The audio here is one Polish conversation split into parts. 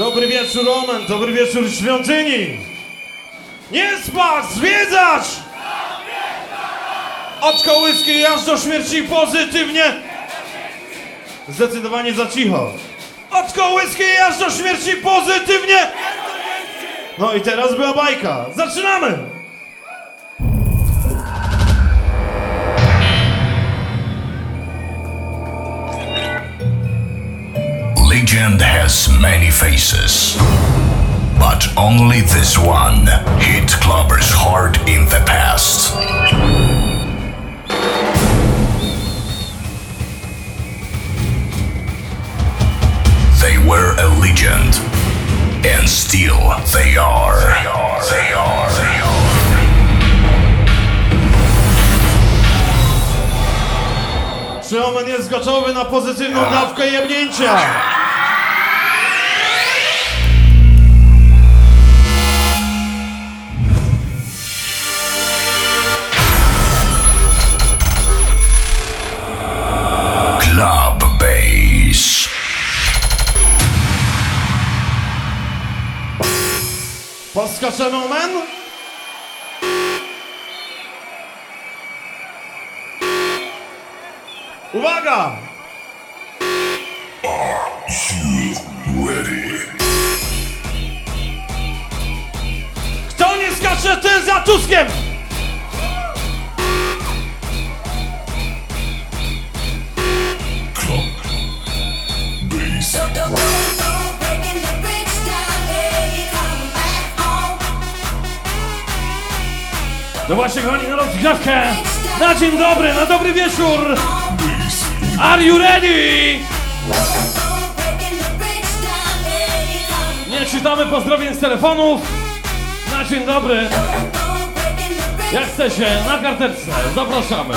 Dobry wieczór, Omen, dobry wieczór świątyni. Nie spać, zwiedzać! Od kołyski aż do śmierci pozytywnie. Zdecydowanie za cicho. Od kołyski aż do śmierci pozytywnie. No i teraz była bajka. Zaczynamy! Legend has many faces, but only this one hit Clubber's heart in the past. They were a legend, and still they are. They are. They are. They are. Czy Omen jest gotowy na pozytywną dawkę jebnięcia? Podskaczemy Omen? Uwaga! Ready. Kto nie skacze, ten za Tuskiem! Club Bass. No właśnie, kochani, na rozgrzewkę! Na dzień dobry, na dobry wieczór! Are you ready? Nie czytamy pozdrowień z telefonów. Na dzień dobry. Jak chcecie, na karteczce. Zapraszamy.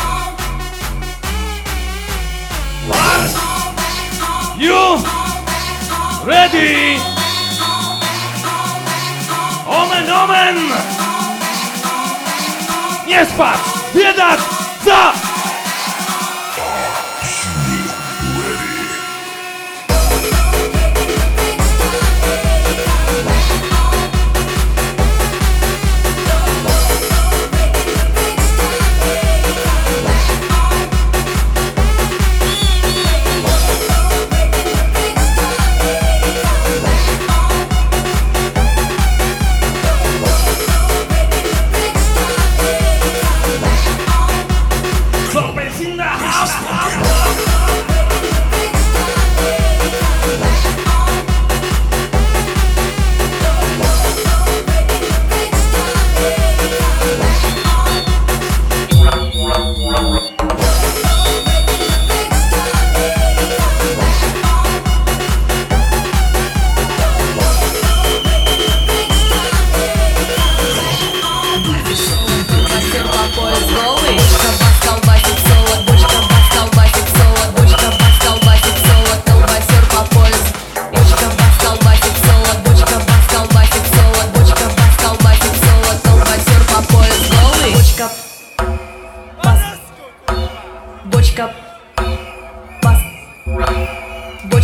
You ready? Omen, omen! Nie spać! Biedać! Za!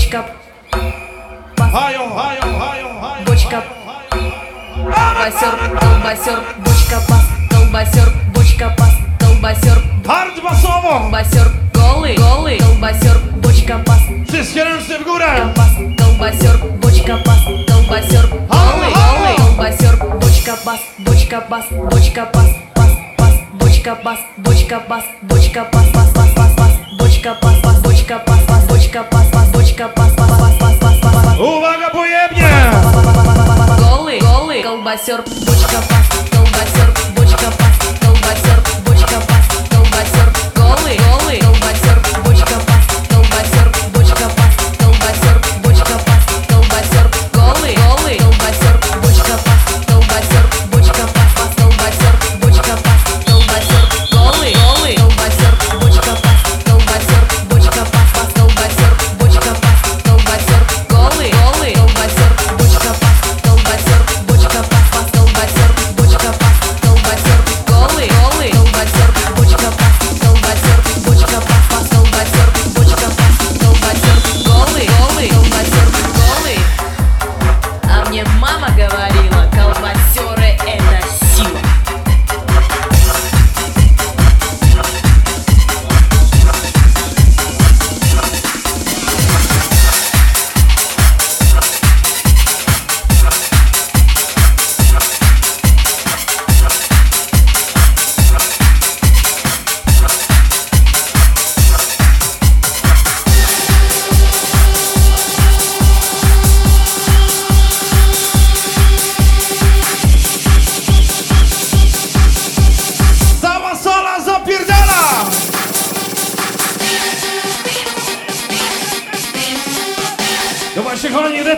Бочка Hajo, hajo, hajo, hajo! Бочка Колбасер, колбасер Бочка бас, колбасер Бочка бас, колбасер Hard basowo! Колбасер голый, голый, колбасер, бочка пас, Wszystkie ręce w górę! пас, колбасер, бочка пас, колбасер голый, голый, колбасер, бочка пас, бочка пас, бочка пас, пас, пас, бочка пас, бочка пас, бочка пас, пас, пас, пас, пас, бочка пас, пас, бочка пас, пас, бочка пас, пас, Uwaga, pojebnie! голый, голый, колбасер, бочка пас, колбасер, бочка пас, колбасер, бочка пас, колбасер, голый, голый, колбасер,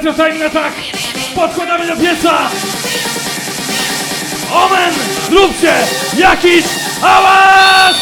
retro time attack! Podkładamy do pieca! Omen! Zróbcie jakiś hałas!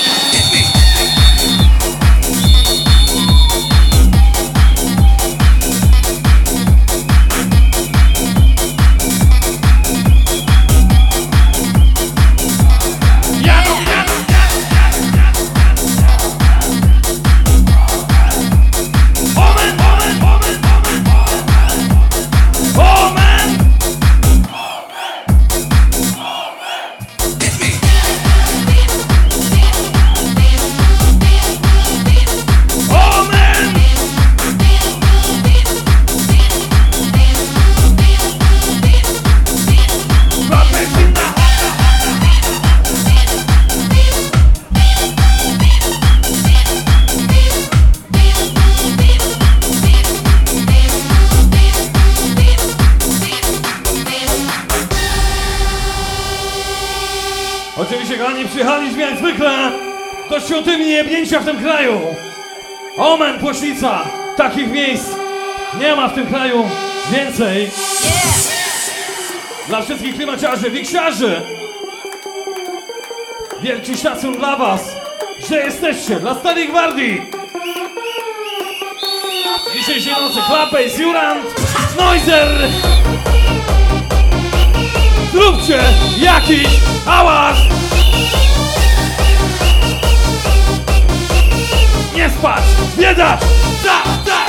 Ma w tym kraju więcej. Dla wszystkich klimaciarzy, wiksiarzy, wielki szacun dla was, że jesteście, dla Starej Gwardii. Dzisiejszej nocy Klapejs, Jurand, Noizer. Zróbcie jakiś hałas! Nie spać! Biedać! Da, da,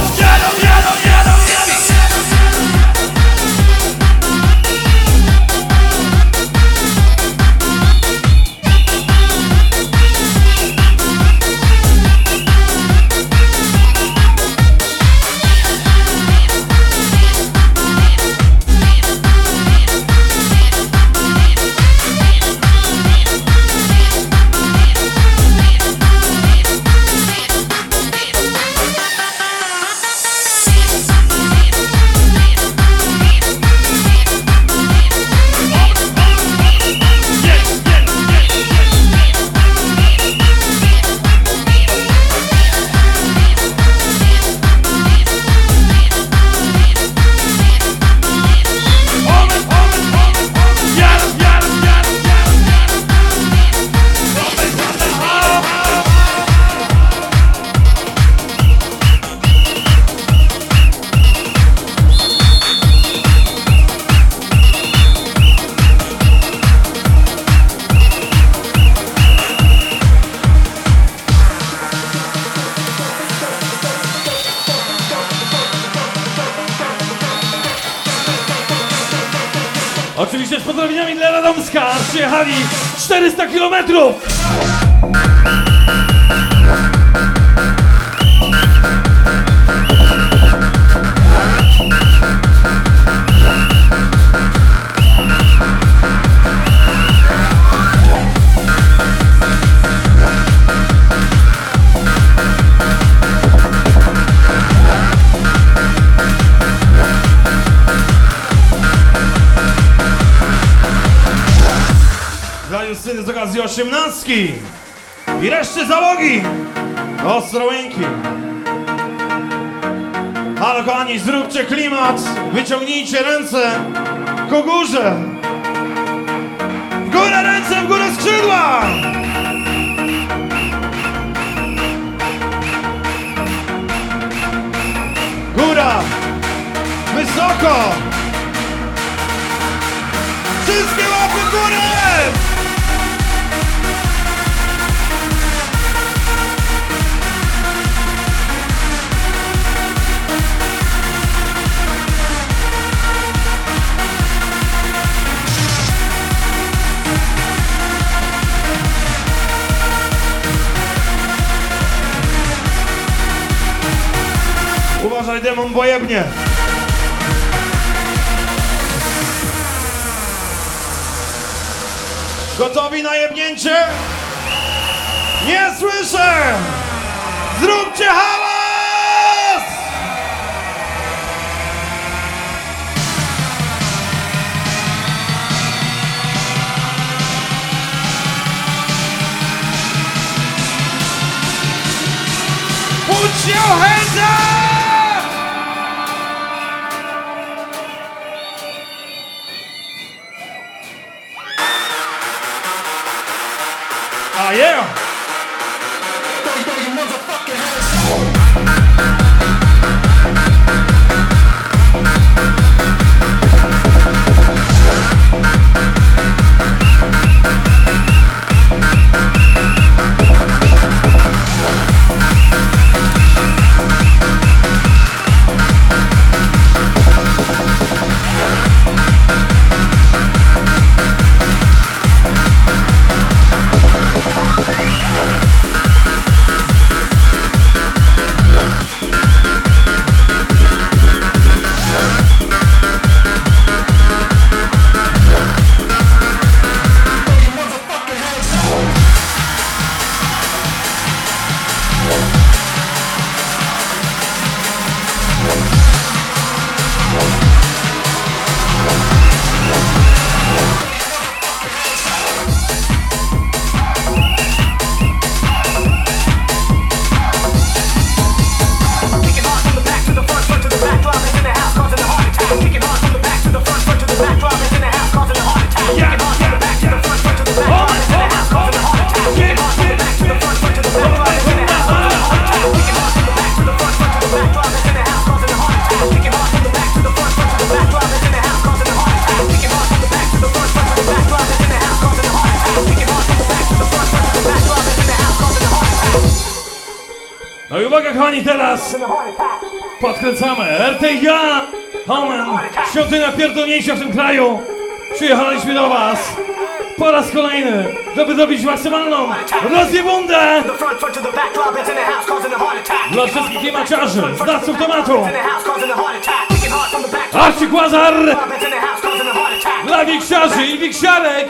Osiemnastki i reszty załogi Ostrołęki. Ale kochani, zróbcie klimat, wyciągnijcie ręce ku górze. W górę ręce, w górę skrzydła! Góra! Wysoko! Wszystkie łapy w górę! Wracaj demon, bo. Gotowi na jebnięcie? Nie słyszę! Zróbcie hałas! Put! Dla wszystkich niemaciarzy, znawców tematu Arcik Łazar Dla wiksiarzy i wiksiarek.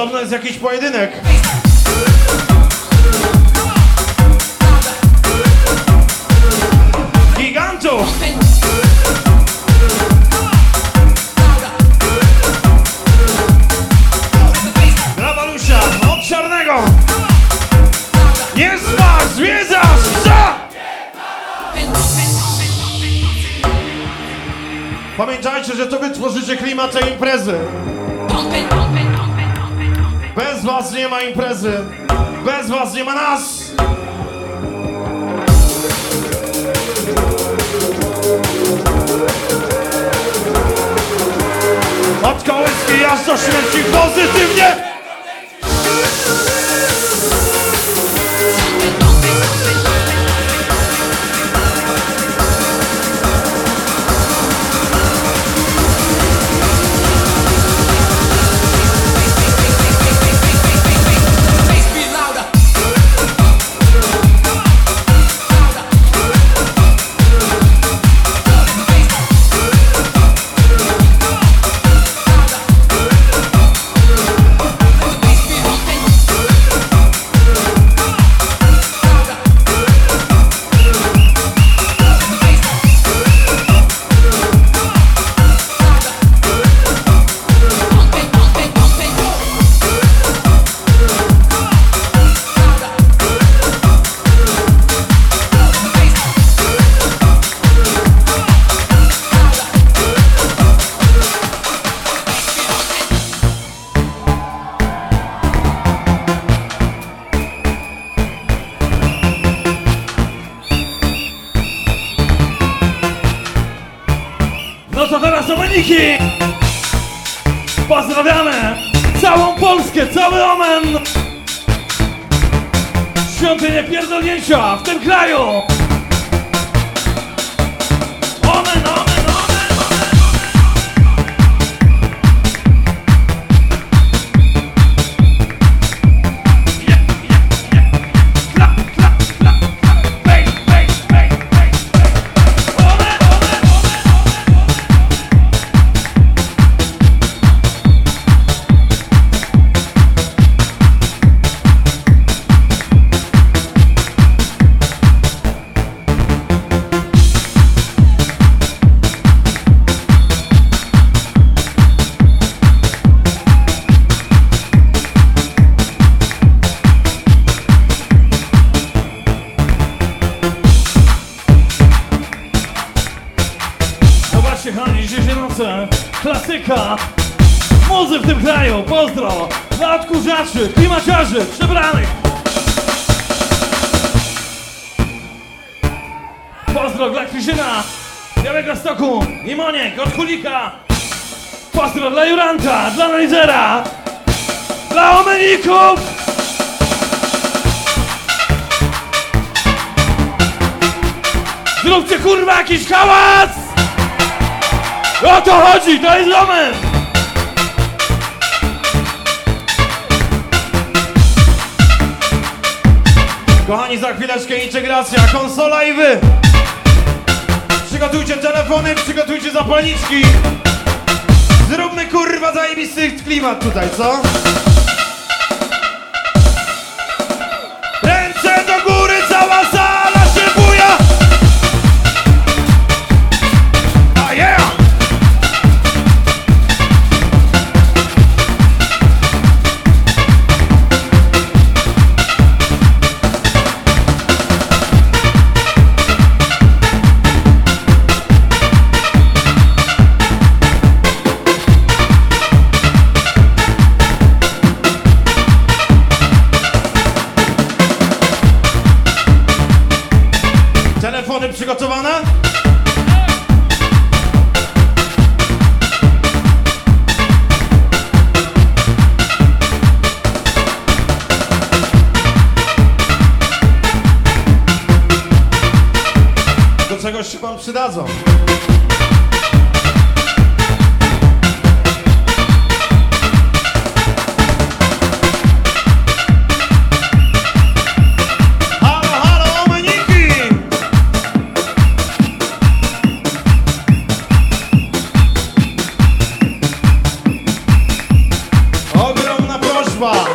Podobno jest jakiś pojedynek. Gigantów! Brawa od czarnego! Pamiętajcie, że to wy tworzycie klimat tej imprezy. ma imprezy. Bez was nie ma nas. Od kołyski aż do śmierci pozytywnie Pozdrawiamy całą Polskę, cały Omen! Świątynię pierdolnięcia w tym kraju! Jakiś hałas! O to chodzi, to jest moment! Kochani, za chwileczkę integracja, konsola i wy! Przygotujcie telefony, przygotujcie zapalniczki! Zróbmy kurwa zajebisty klimat tutaj, co?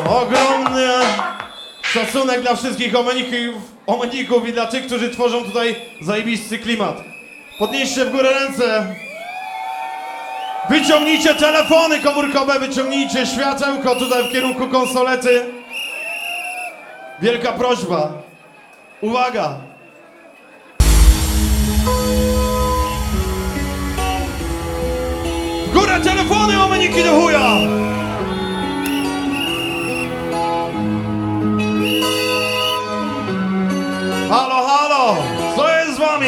Ogromny szacunek dla wszystkich omeników, omeników i dla tych, którzy tworzą tutaj zajebisty klimat. Podnieście w górę ręce. Wyciągnijcie telefony komórkowe, wyciągnijcie światełko tutaj w kierunku konsolety. Wielka prośba. Uwaga! W górę telefony, omeniki do chuja! Halo, halo! Co jest z wami?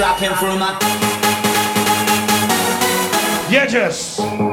slapping through my. Yeah, just.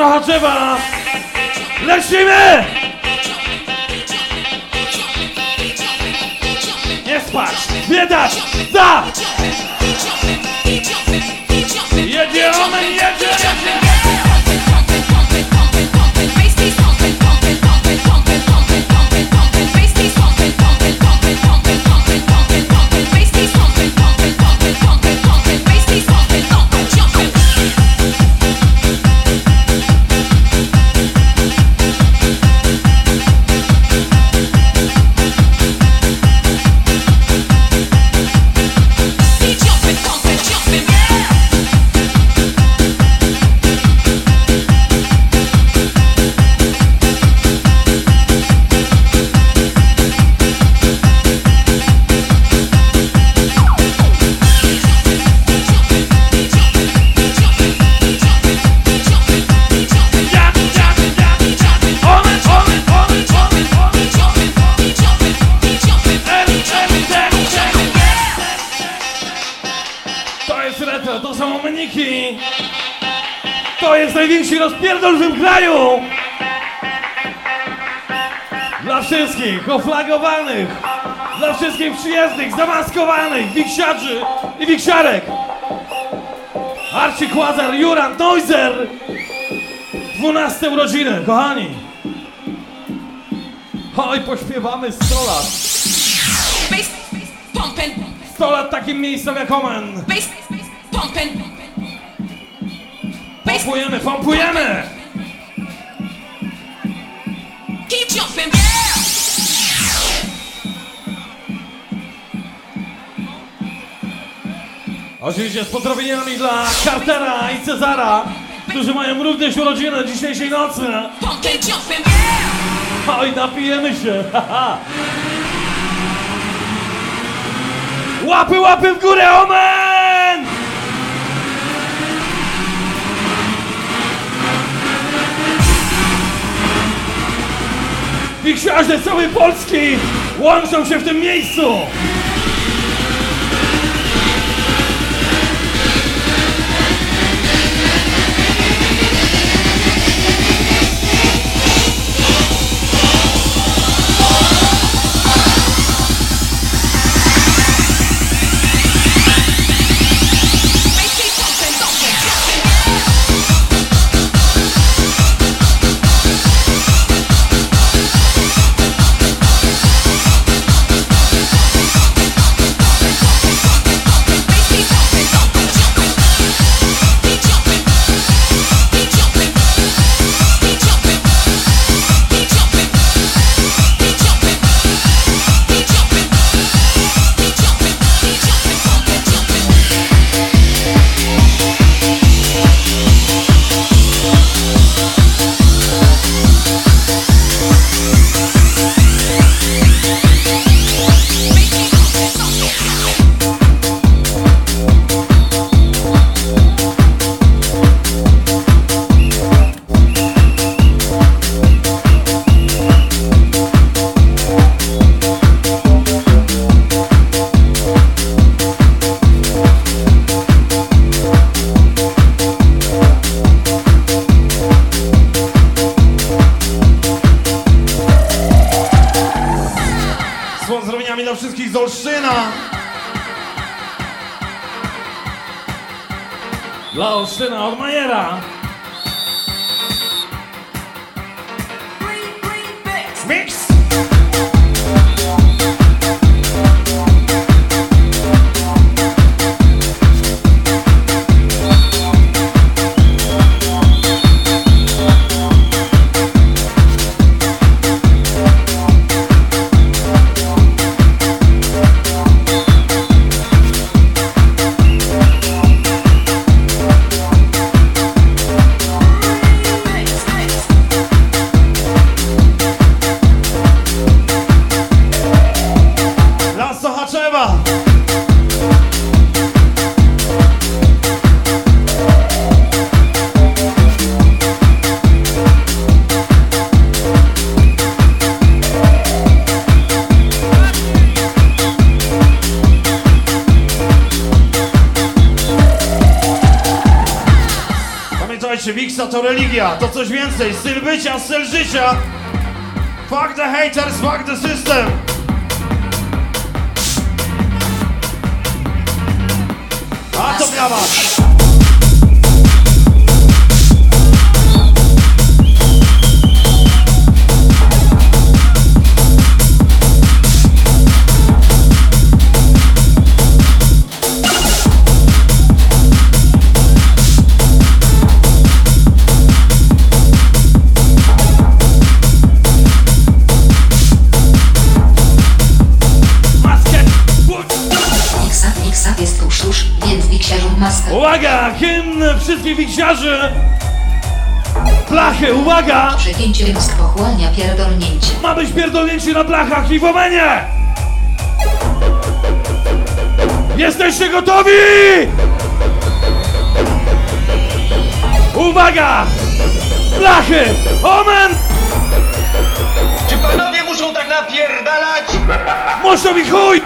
Odkurzacze dla wszystkich przyjezdnych, zamaskowanych, wiksiarzy i wiksiarek! Arci Kłazar, Juran, Noizer! 12 urodziny, kochani! Oj, pośpiewamy 100 lat! 100 lat takim miejscem jak Omen! Pompujemy, pompujemy! Oczywiście z pozdrowieniami dla Cartera i Cezara, którzy mają również urodziny dzisiejszej nocy. Oj, napijemy się! Łapy, łapy w górę, omen! Wiksiarze z całej Polski łączą się w tym miejscu! Asia. Wiksiarzy! Blachy, uwaga! Przegięcie mózg pochłania pierdolnięcie. Ma być pierdolnięcie na blachach i w omenie! Jesteście gotowi? Uwaga! Blachy! Omen! Czy panowie muszą tak napierdalać? Muszą mi chuj!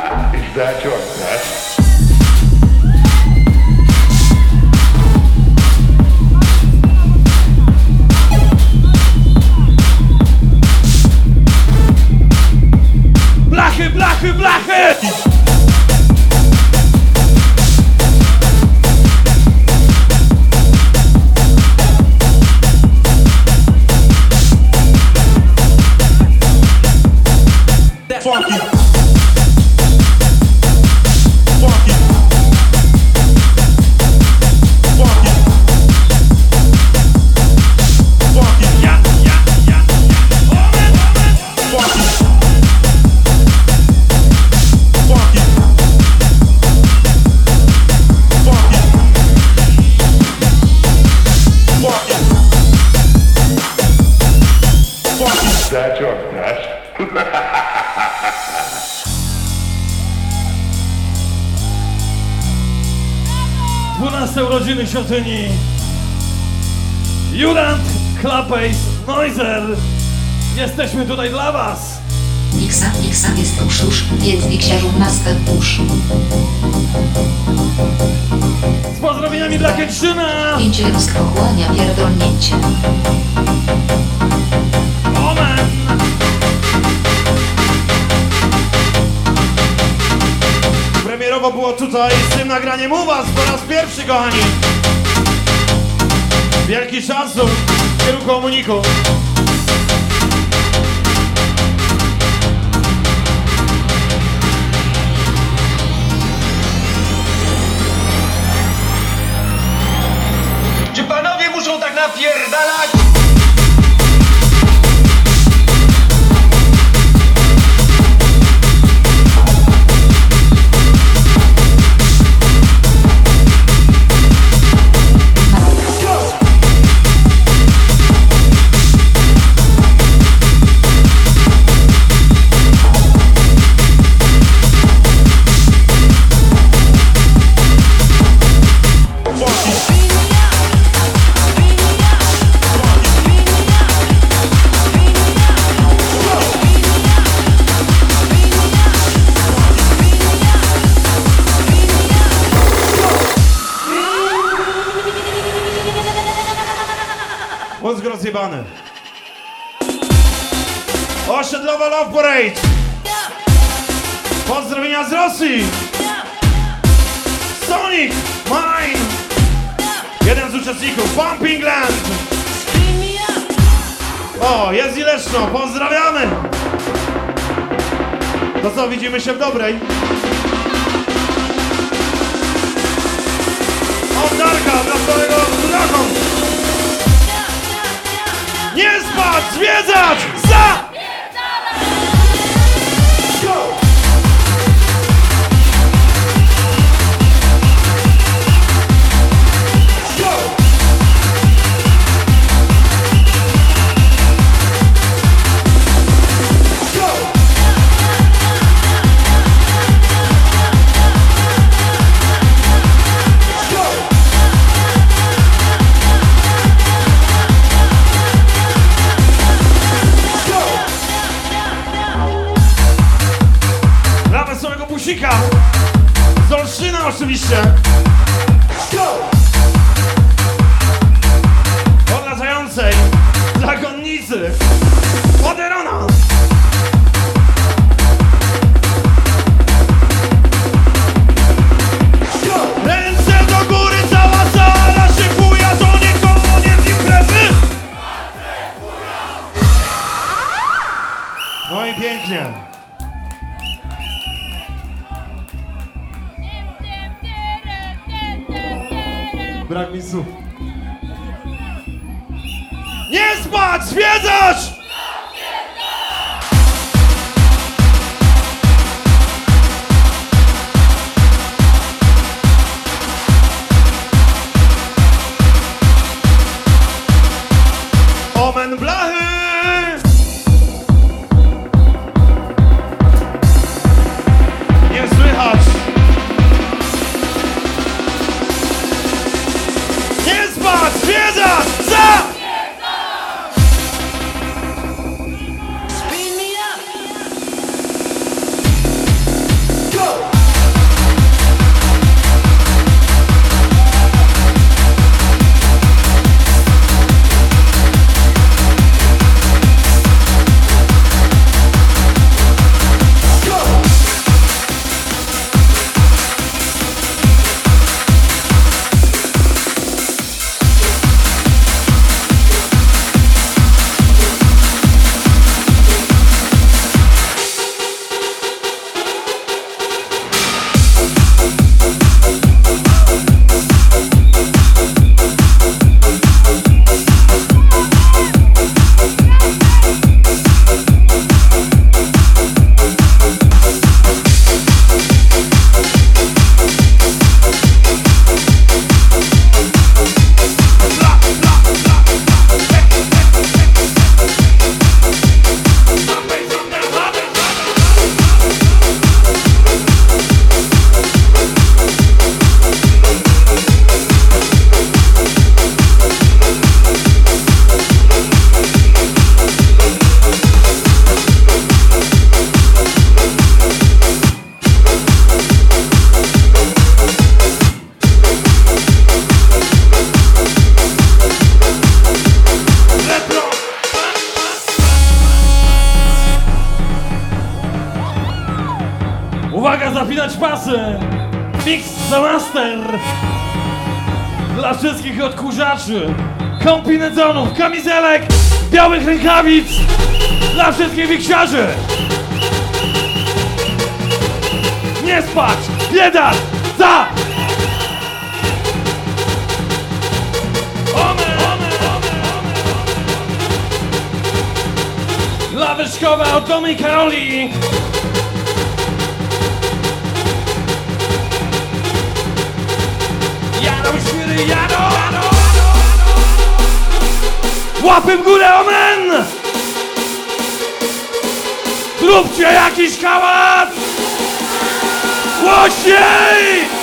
Blachy, blachy, blachy! Świątyni. Jurand, Klapace, Noiser. Jesteśmy tutaj dla was. Miksa, miksa jest tuż, tuż, więc wiksiarzu maskę pusz. Z pozdrowieniami dla Kętrzyna. Pięcie mózg pochłania pierdolnięcie. Omen! Premierowo było tutaj z tym nagraniem u was po raz pierwszy, kochani. Wielki szacun kierunku komuniku. we. rękawic dla wszystkich wiksiarzy! Nie spać! Biedak! Za! Dla Wyszkowa, Otomy i Karoli! Łapy w górę, amen! Zróbcie jakiś hałas! Głośniej!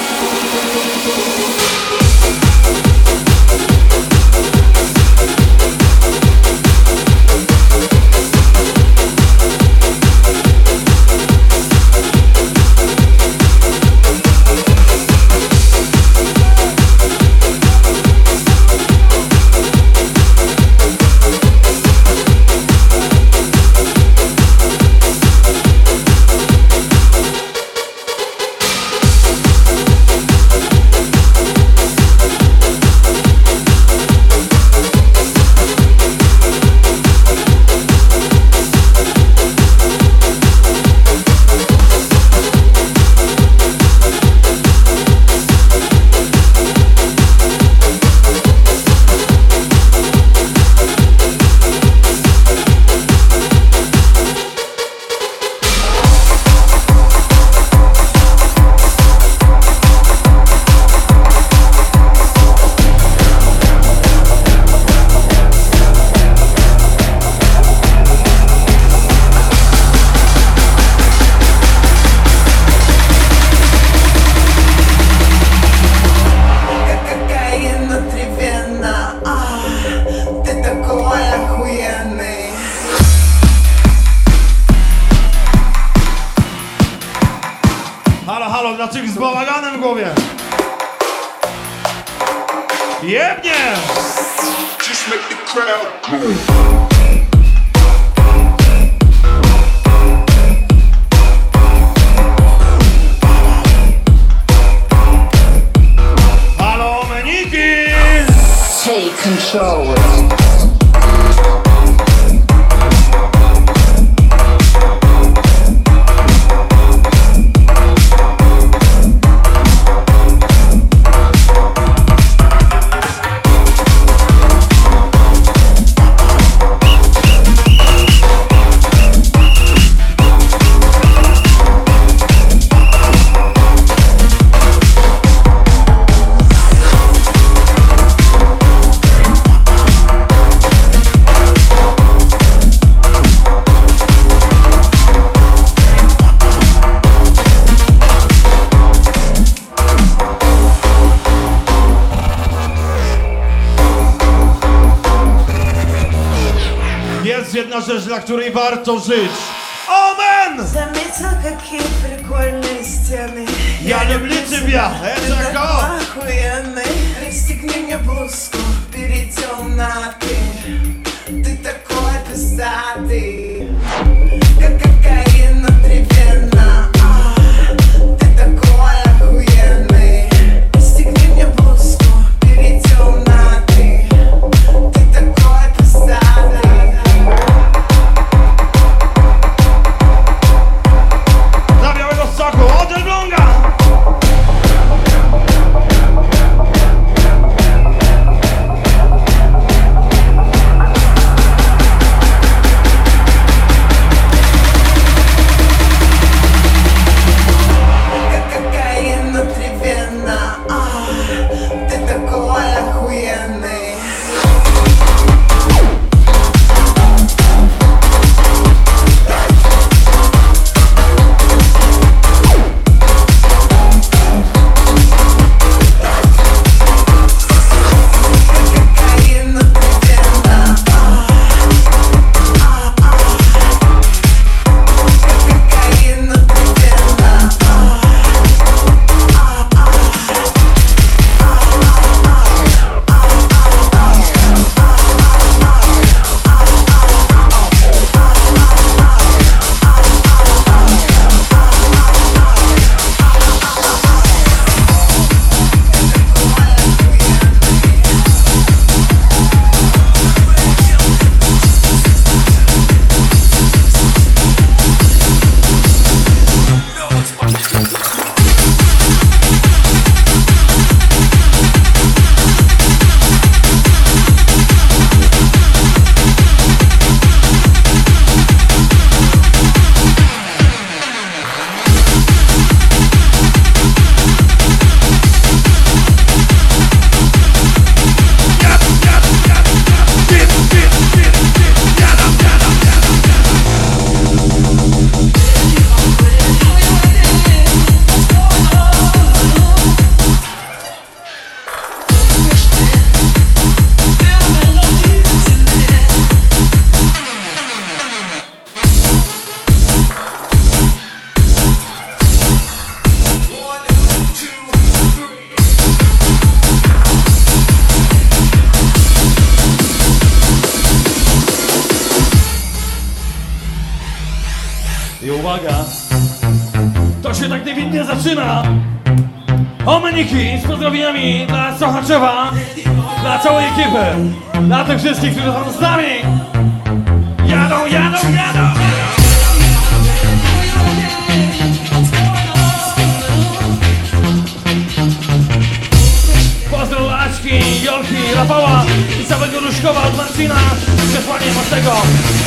dla której warto żyć.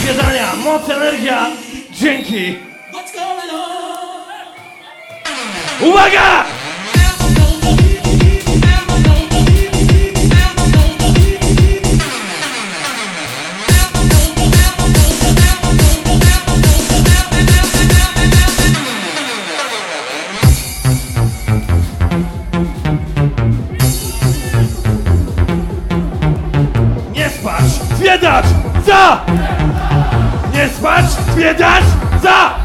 Zwiedzania, moc, energia, dzięki! Uwaga! spać, biedać za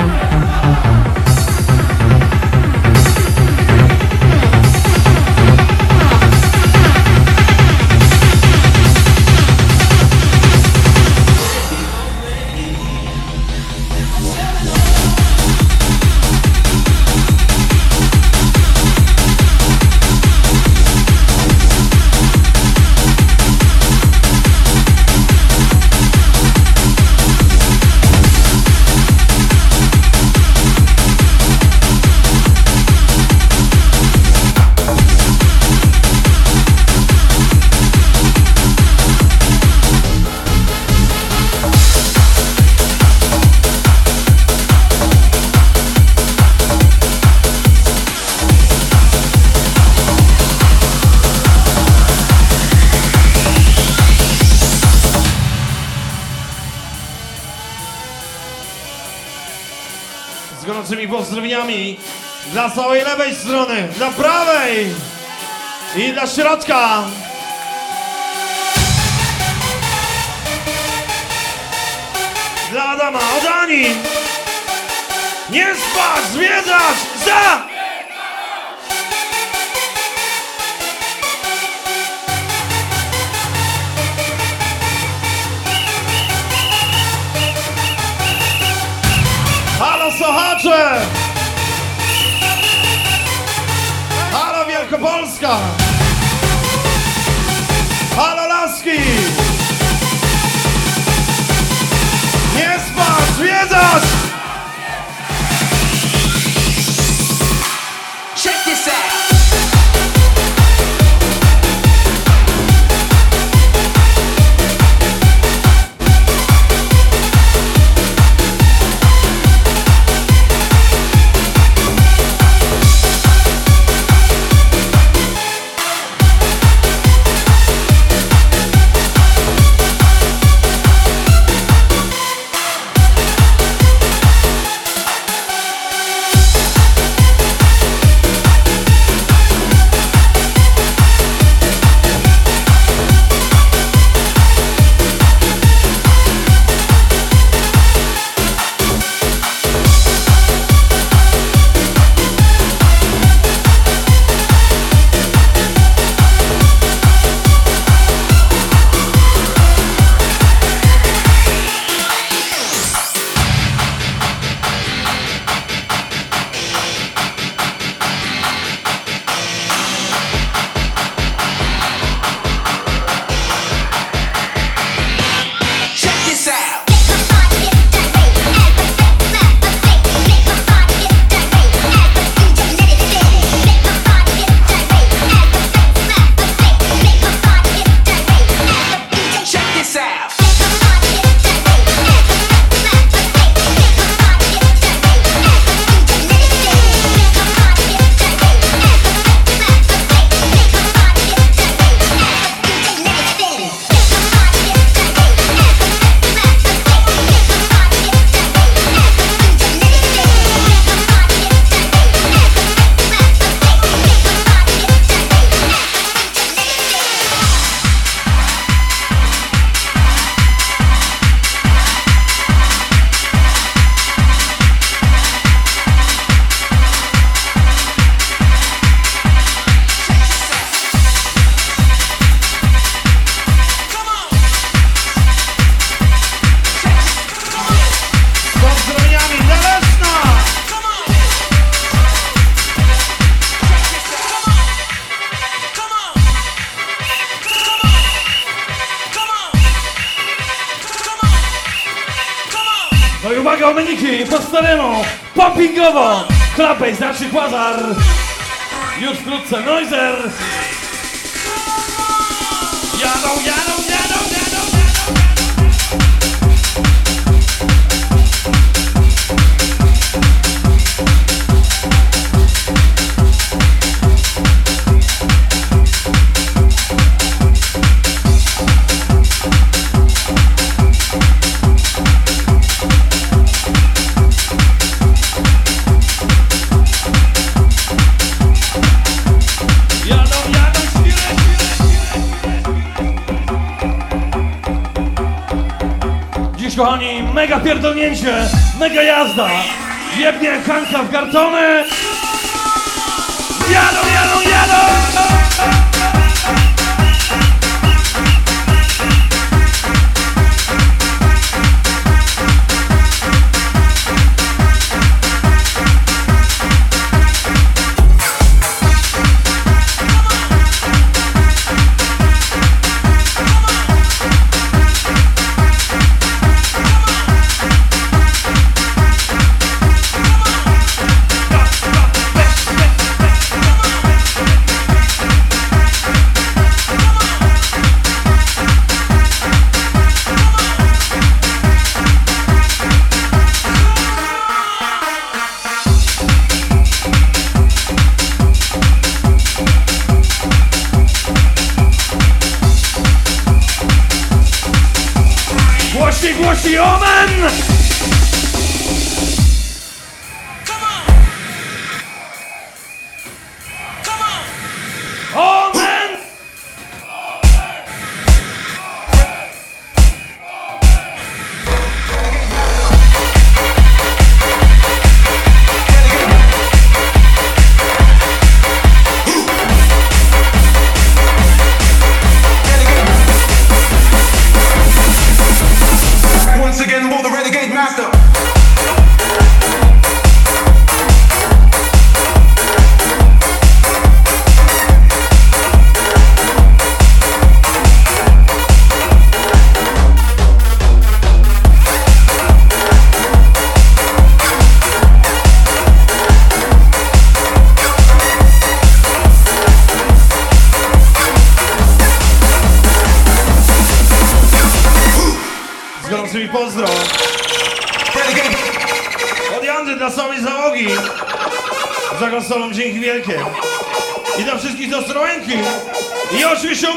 dla całej lewej strony, dla prawej i dla środka. Dla Adama, od Ani. Nie spać, zwiedzać, za! Halo Sochacze! Wielkopolska! Halo Laski! Nie spać, zwiedzać! Poppingowo, klapej, znaczy Quasar, mega pierdolnięcie, mega jazda. Jebnie Hanka w kartony. Jadą.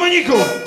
Oczywiście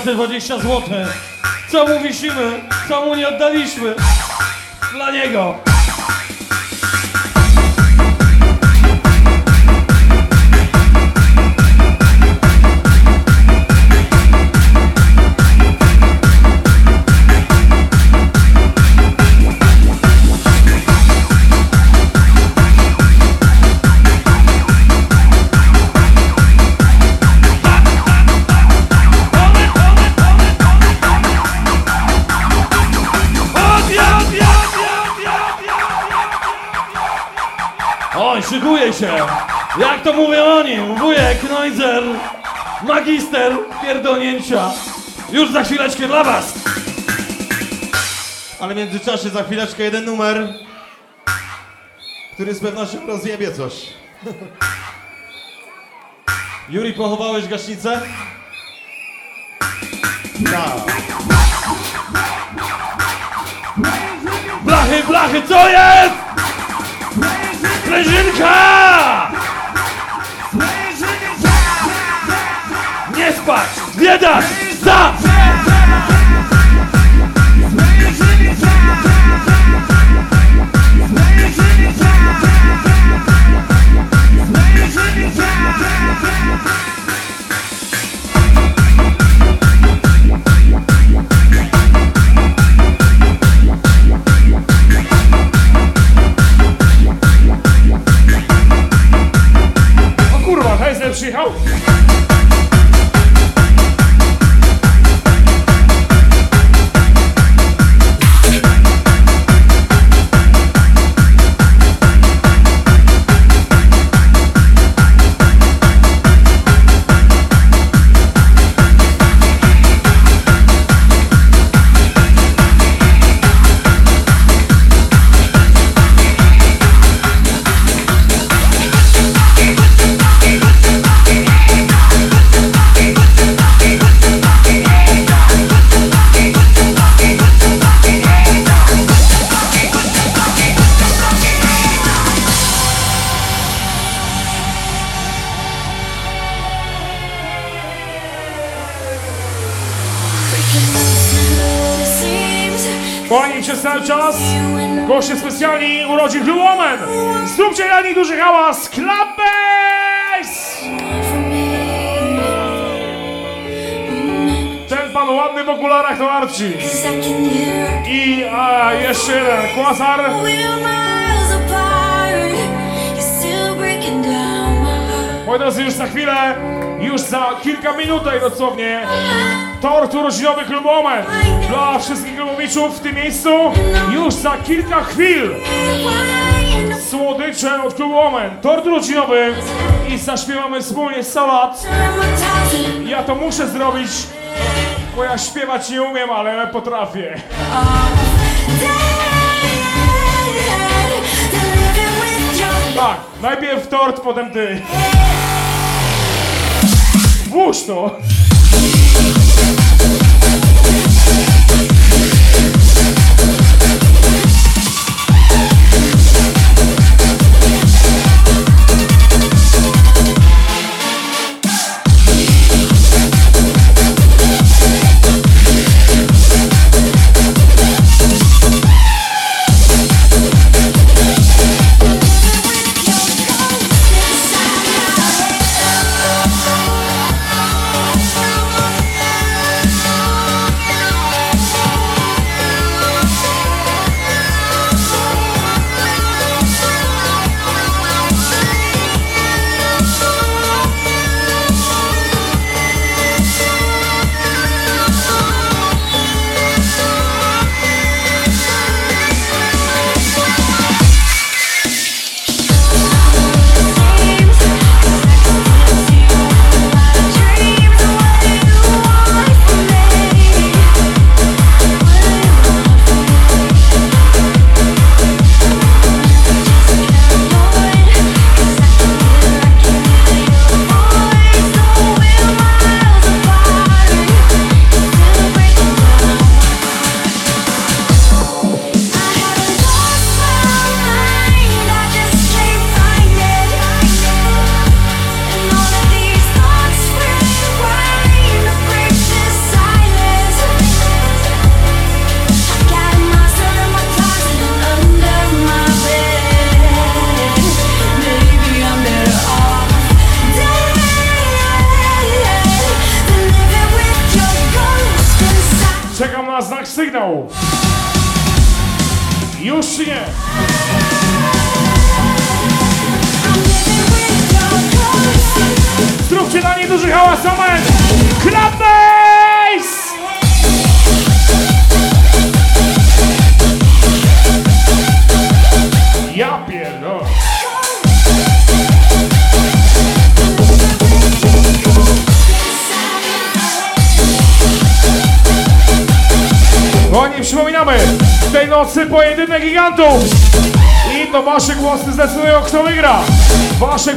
te 20 zł. Co mu wisimy, co mu nie oddaliśmy. Dla niego. Jak to mówią oni? Wujek, Noizer, magister pierdolnięcia. Już za chwileczkę dla was! Ale w międzyczasie za chwileczkę jeden numer, który z pewnością rozjebie coś. Juri, pochowałeś gaśnicę? Tak. Blachy, blachy, co jest? Sprężynka! Nie spać! Goście specjalni urodzin Blue Woman. Zróbcie dla nich duży hałas. Bass! Ten pan ładny w okularach to Archie. I a, jeszcze jeden, Quasar. Moi drodzy, już za chwilę, już za kilka minut dosłownie, tort urodzinowy Club Woman. Dla wszystkich klubowiczów w tym miejscu, już za kilka chwil. Słodycze od Club Woman, tort urodzinowy i zaśpiewamy wspólnie salat. Ja to muszę zrobić, bo ja śpiewać nie umiem, ale potrafię. Tak, najpierw tort, potem ty. Włóż to!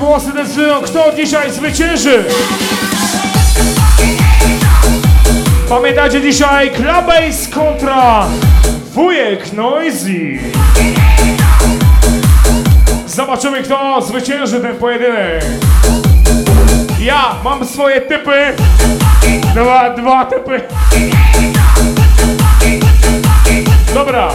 Głosy decydują, kto dzisiaj zwycięży. Pamiętajcie dzisiaj Clubase kontra Wujek Noisy. Zobaczymy, kto zwycięży ten pojedynek. Ja mam swoje typy. Dwa, dwa typy. Dobra.